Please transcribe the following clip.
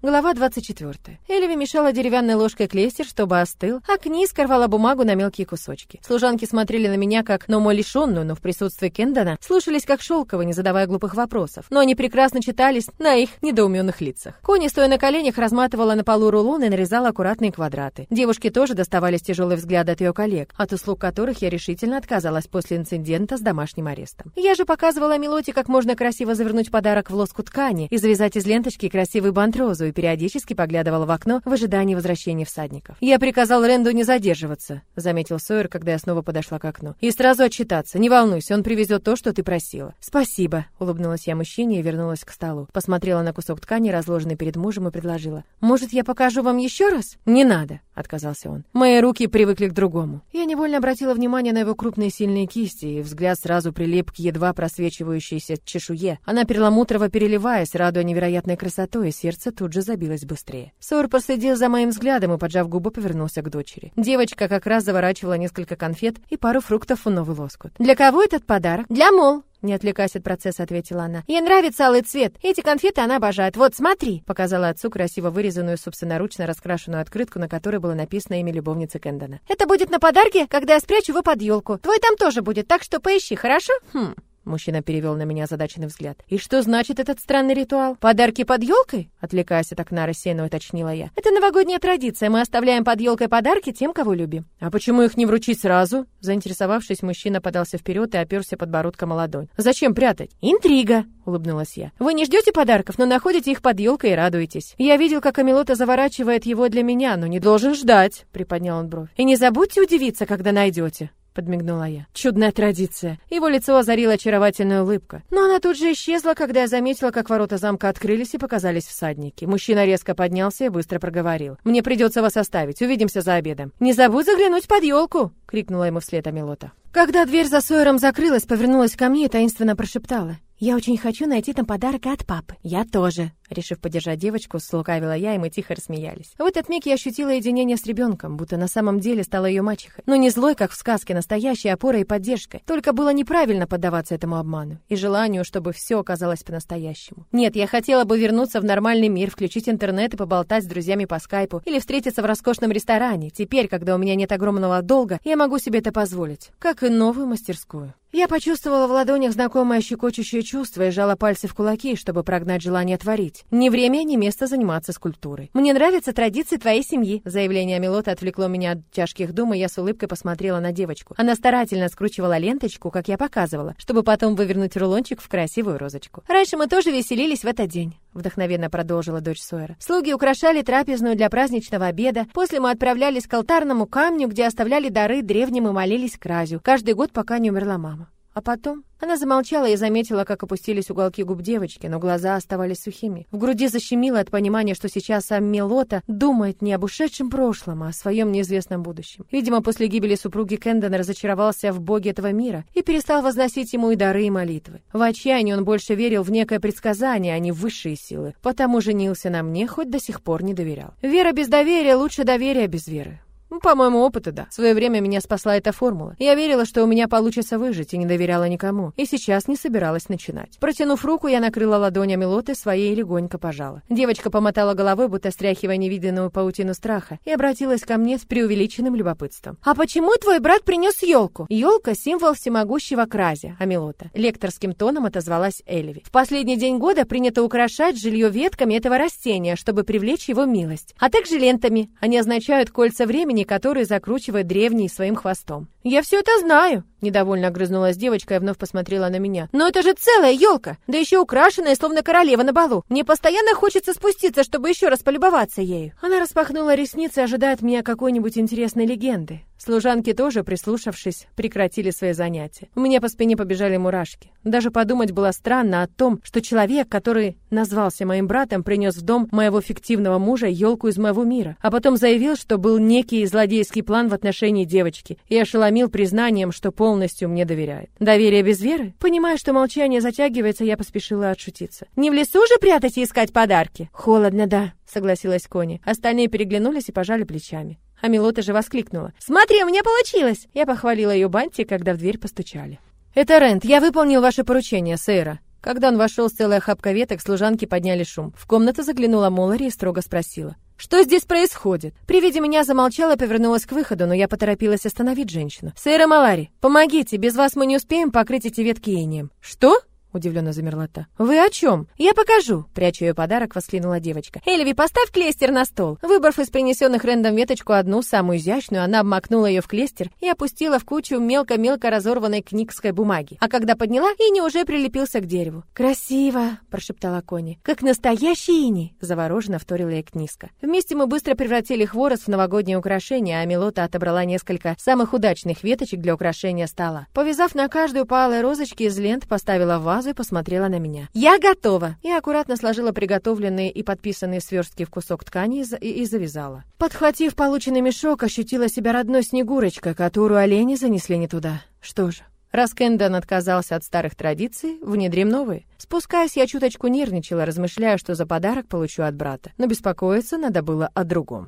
Глава 24. Эльви мешала деревянной ложкой клейстер, чтобы остыл, а Книс рвала бумагу на мелкие кусочки. Служанки смотрели на меня как на умалишенную, но в присутствии Кендона слушались как шелково, не задавая глупых вопросов. Но они прекрасно читались на их недоуменных лицах. Кони, стоя на коленях, разматывала на полу рулон и нарезала аккуратные квадраты. Девушки тоже доставались тяжелые взгляды от ее коллег, от услуг которых я решительно отказалась после инцидента с домашним арестом. Я же показывала Мелоте, как можно красиво завернуть подарок в лоску ткани и завязать из ленточки красивый бант розу и периодически поглядывала в окно в ожидании возвращения всадников. «Я приказал Ренду не задерживаться», — заметил Сойер, когда я снова подошла к окну. «И сразу отчитаться. Не волнуйся, он привезет то, что ты просила». «Спасибо», — улыбнулась я мужчине и вернулась к столу. Посмотрела на кусок ткани, разложенный перед мужем, и предложила. «Может, я покажу вам еще раз?» «Не надо», — отказался он. «Мои руки привыкли к другому». Я невольно обратила внимание на его крупные сильные кисти, и взгляд сразу прилип к едва просвечивающейся чешуе. Она перламутрово переливаясь, радуя невероятной красотой, и сердце тут же же забилось быстрее. Сор проследил за моим взглядом и, поджав губы, повернулся к дочери. Девочка как раз заворачивала несколько конфет и пару фруктов в новый лоскут. «Для кого этот подарок?» «Для Мол», не отвлекаясь от процесса, ответила она. «Ей нравится алый цвет. Эти конфеты она обожает. Вот, смотри!» Показала отцу красиво вырезанную, собственноручно раскрашенную открытку, на которой было написано имя любовницы Кэндона. «Это будет на подарке, когда я спрячу его под елку. Твой там тоже будет, так что поищи, хорошо?» «Хм, Мужчина перевел на меня задаченный взгляд. «И что значит этот странный ритуал? Подарки под елкой?» Отвлекаясь от окна, рассеянно уточнила я. «Это новогодняя традиция. Мы оставляем под елкой подарки тем, кого любим». «А почему их не вручить сразу?» Заинтересовавшись, мужчина подался вперед и оперся подбородком о ладонь. «Зачем прятать?» «Интрига!» — улыбнулась я. «Вы не ждете подарков, но находите их под елкой и радуетесь. Я видел, как Амилота заворачивает его для меня, но не должен ждать», — приподнял он бровь. «И не забудьте удивиться, когда найдете» подмигнула я. Чудная традиция. Его лицо озарила очаровательная улыбка. Но она тут же исчезла, когда я заметила, как ворота замка открылись и показались всадники. Мужчина резко поднялся и быстро проговорил. «Мне придется вас оставить. Увидимся за обедом». «Не забудь заглянуть под елку!» — крикнула ему вслед Амилота. Когда дверь за Сойером закрылась, повернулась ко мне и таинственно прошептала. «Я очень хочу найти там подарок от папы». «Я тоже», Решив поддержать девочку, слукавила я, и мы тихо рассмеялись. В этот миг я ощутила единение с ребенком, будто на самом деле стала ее мачехой. Но не злой, как в сказке, настоящей опорой и поддержкой. Только было неправильно поддаваться этому обману и желанию, чтобы все оказалось по-настоящему. Нет, я хотела бы вернуться в нормальный мир, включить интернет и поболтать с друзьями по скайпу или встретиться в роскошном ресторане. Теперь, когда у меня нет огромного долга, я могу себе это позволить. Как и новую мастерскую. Я почувствовала в ладонях знакомое щекочущее чувство и жала пальцы в кулаки, чтобы прогнать желание творить делать. Ни время, ни место заниматься скульптурой. Мне нравятся традиции твоей семьи. Заявление Милота отвлекло меня от тяжких дум, и я с улыбкой посмотрела на девочку. Она старательно скручивала ленточку, как я показывала, чтобы потом вывернуть рулончик в красивую розочку. Раньше мы тоже веселились в этот день. Вдохновенно продолжила дочь Сойера. Слуги украшали трапезную для праздничного обеда. После мы отправлялись к алтарному камню, где оставляли дары древним и молились к разю. Каждый год, пока не умерла мама. А потом она замолчала и заметила, как опустились уголки губ девочки, но глаза оставались сухими. В груди защемило от понимания, что сейчас сам Мелота думает не об ушедшем прошлом, а о своем неизвестном будущем. Видимо, после гибели супруги Кэндон разочаровался в боге этого мира и перестал возносить ему и дары, и молитвы. В отчаянии он больше верил в некое предсказание, а не в высшие силы. Потому женился на мне, хоть до сих пор не доверял. Вера без доверия лучше доверия без веры. Ну, по моему опыту, да. В свое время меня спасла эта формула. Я верила, что у меня получится выжить, и не доверяла никому. И сейчас не собиралась начинать. Протянув руку, я накрыла ладонями лоты своей и легонько пожала. Девочка помотала головой, будто стряхивая невиданную паутину страха, и обратилась ко мне с преувеличенным любопытством. «А почему твой брат принес елку?» «Елка — символ всемогущего кразя, Амилота». Лекторским тоном отозвалась Эльви. «В последний день года принято украшать жилье ветками этого растения, чтобы привлечь его милость, а также лентами. Они означают кольца времени, который закручивает древний своим хвостом. «Я все это знаю!» — недовольно огрызнулась девочка и вновь посмотрела на меня. «Но это же целая елка! Да еще украшенная, словно королева на балу! Мне постоянно хочется спуститься, чтобы еще раз полюбоваться ею!» Она распахнула ресницы, ожидая от меня какой-нибудь интересной легенды. Служанки тоже, прислушавшись, прекратили свои занятия. У меня по спине побежали мурашки. Даже подумать было странно о том, что человек, который назвался моим братом, принес в дом моего фиктивного мужа елку из моего мира, а потом заявил, что был некий злодейский план в отношении девочки, и ошеломил признанием, что полностью мне доверяет. Доверие без веры? Понимая, что молчание затягивается, я поспешила отшутиться. «Не в лесу же прятать и искать подарки?» «Холодно, да», — согласилась Кони. Остальные переглянулись и пожали плечами. А Милота же воскликнула. «Смотри, у меня получилось!» Я похвалила ее Банти, когда в дверь постучали. «Это Рент, я выполнил ваше поручение, сэра», Когда он вошел с целой охапкой веток, служанки подняли шум. В комнату заглянула Молари и строго спросила. «Что здесь происходит?» При виде меня замолчала повернулась к выходу, но я поторопилась остановить женщину. «Сейра Малари, помогите, без вас мы не успеем покрыть эти ветки инеем». «Что?» Удивленно замерла та. «Вы о чем? Я покажу!» Прячу ее подарок, воскликнула девочка. «Эльви, поставь клейстер на стол!» Выбрав из принесенных Рэндом веточку одну, самую изящную, она обмакнула ее в клейстер и опустила в кучу мелко-мелко разорванной книгской бумаги. А когда подняла, Ини уже прилепился к дереву. «Красиво!» – прошептала Кони. «Как настоящий Ини!» – завороженно вторила ей книжка. Вместе мы быстро превратили хворост в новогоднее украшение, а Милота отобрала несколько самых удачных веточек для украшения стола. Повязав на каждую по алой розочке из лент, поставила вазу и посмотрела на меня. «Я готова!» И аккуратно сложила приготовленные и подписанные сверстки в кусок ткани и, и завязала. Подхватив полученный мешок, ощутила себя родной Снегурочкой, которую олени занесли не туда. Что же, Раз Кэндон отказался от старых традиций, внедрим новые. Спускаясь, я чуточку нервничала, размышляя, что за подарок получу от брата. Но беспокоиться надо было о другом.